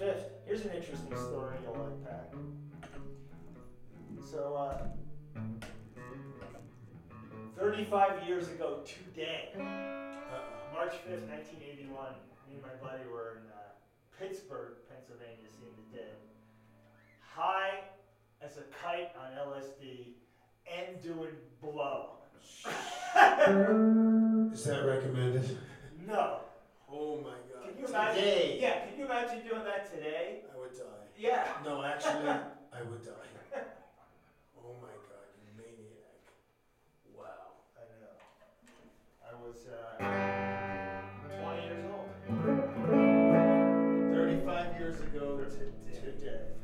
5th. Here's an interesting story you'll like, Pat. So, uh, 35 years ago today, Uh-oh. March 5th, 1981, me and my buddy were in uh, Pittsburgh, Pennsylvania, seeing the dead. High as a kite on LSD and doing blow. Is that recommended? No. Oh my god. You imagine? Today, Yeah, can you imagine doing that today? I would die. Yeah. No, actually, I would die. Oh my god, you maniac. Wow. I know. I was uh, 20 years old. 35 years ago today. Today.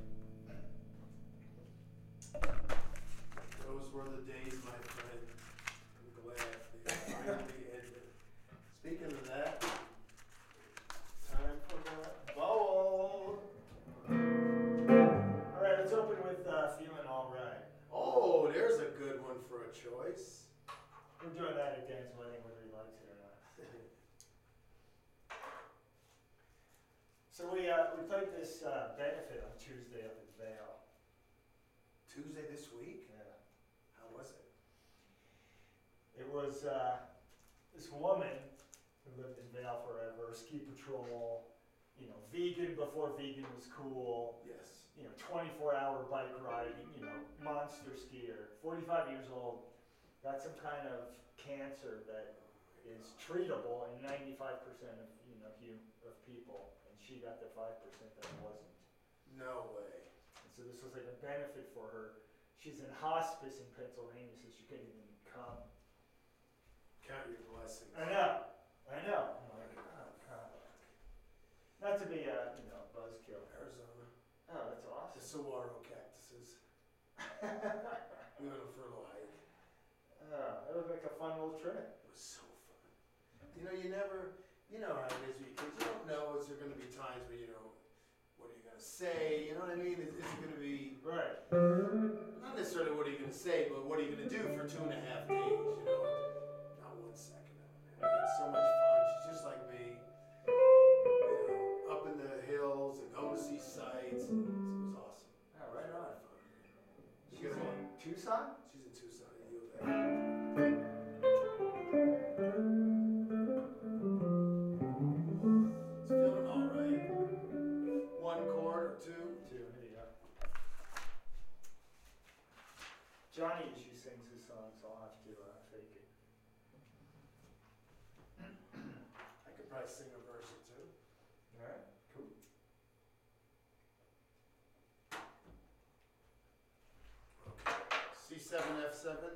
Those were the days, my was uh, this woman who lived in Vail forever, ski patrol, you know, vegan before vegan was cool, Yes. you know, 24 hour bike riding, you know, monster skier, 45 years old, got some kind of cancer that is treatable in 95% of, you know, hum- of people, and she got the 5% that wasn't. No way. And so this was like a benefit for her. She's in hospice in Pennsylvania, so she couldn't even come. Count your blessings. I know, I know. I'm like, oh, God. Not to be a, you know, buzzkill. Arizona. Oh, that's The awesome. saguaro cactuses. We went for a little hike. Oh, that looked like a fun little trip. It was so fun. You know, you never, you know how it is with your kids. You don't know. Is there going to be times where you know, what are you going to say? You know what I mean? Is, it going to be Right. not necessarily what are you going to say, but what are you going to do for two and a half days? You know, second of it. Man. We had so much fun. She's just like me. You know, up in the hills and going to see sights. It was awesome. Oh, right on. She's She's in, Tucson? she's in Tucson. at U of A. It's feeling all right. One chord or two. Two, here you go. Johnny usually sings his song, so I'll have to uh, fake it. seven F seven.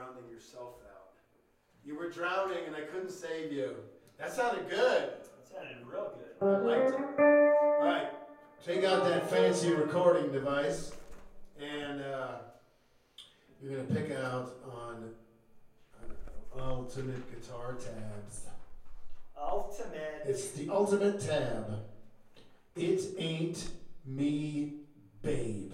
drowning yourself out. You were drowning and I couldn't save you. That sounded good. That sounded real good. I liked it. All right, take out that fancy recording device and uh, you're going to pick out on Ultimate Guitar Tabs. Ultimate. It's the ultimate tab. It ain't me, babe.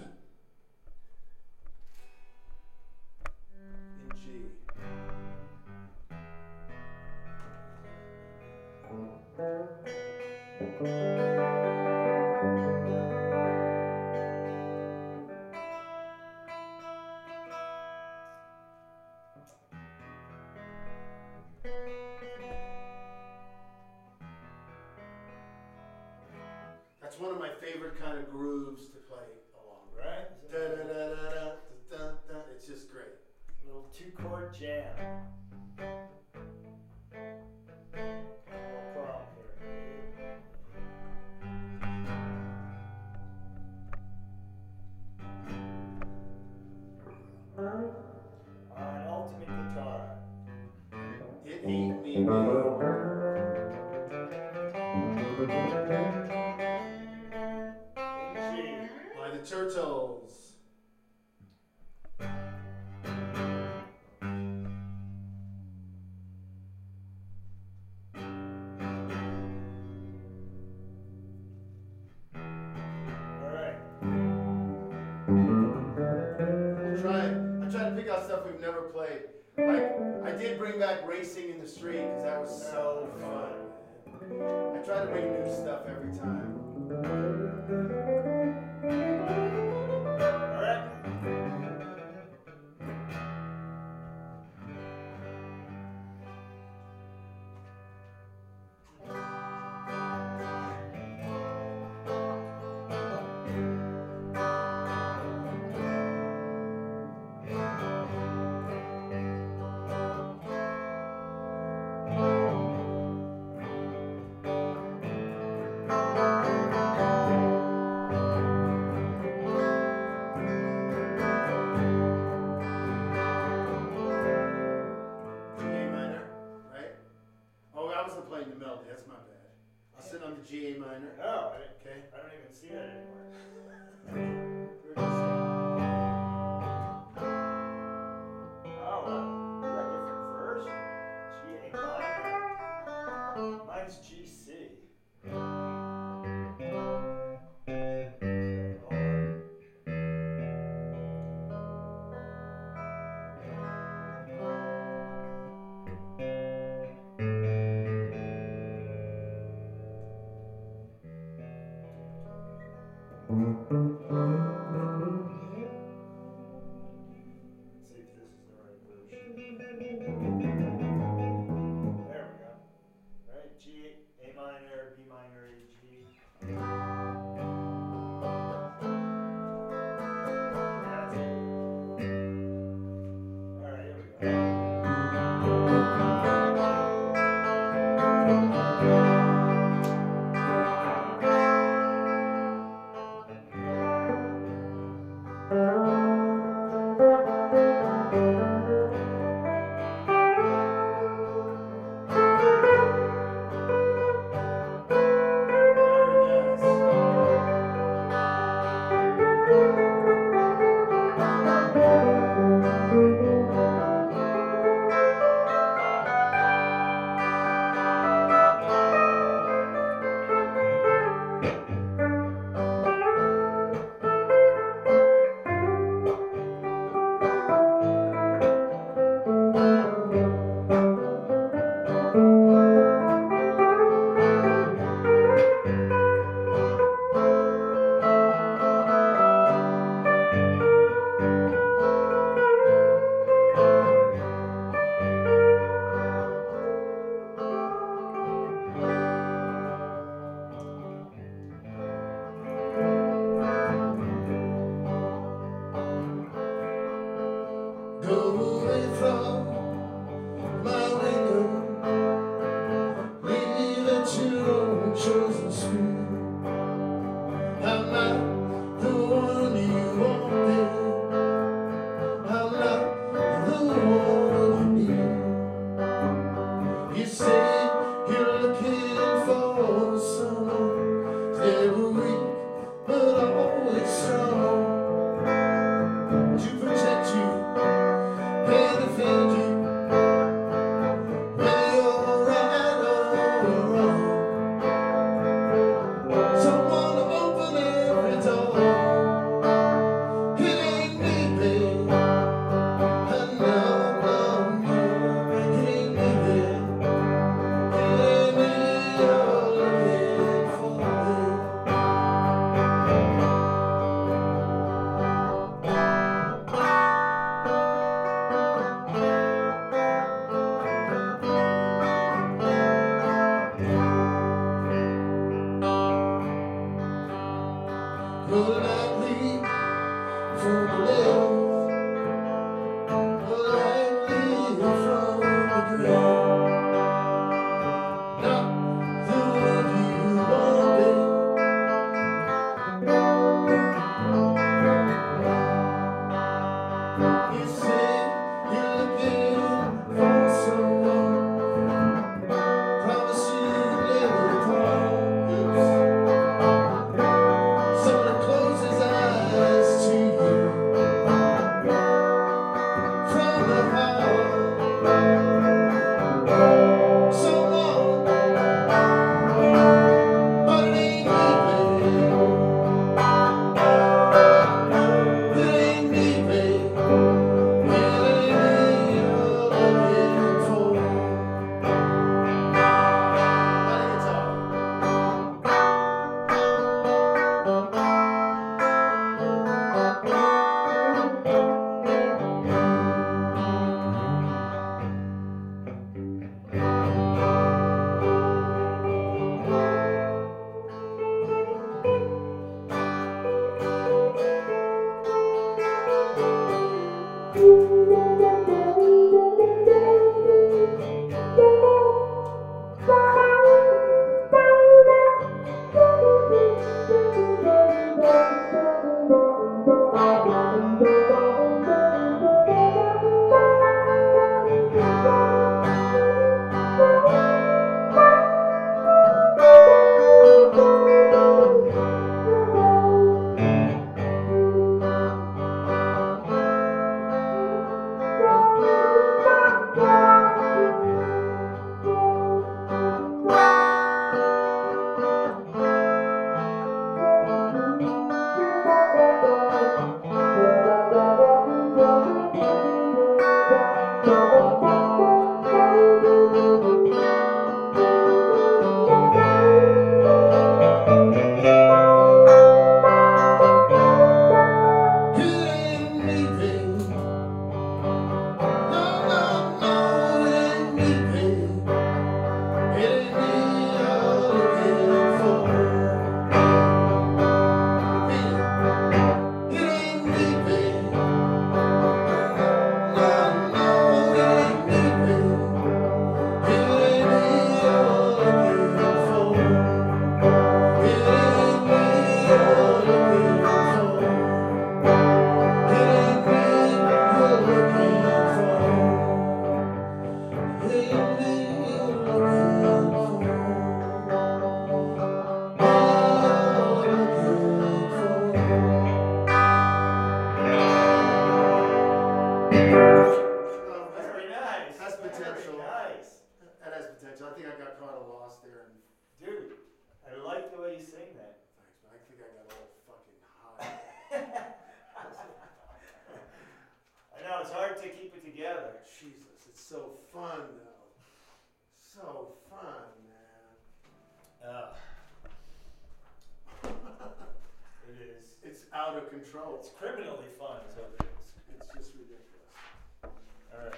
kind of grooves to play. bring back racing in the street because that was so fun. I try to bring new stuff every time. Politely It ain't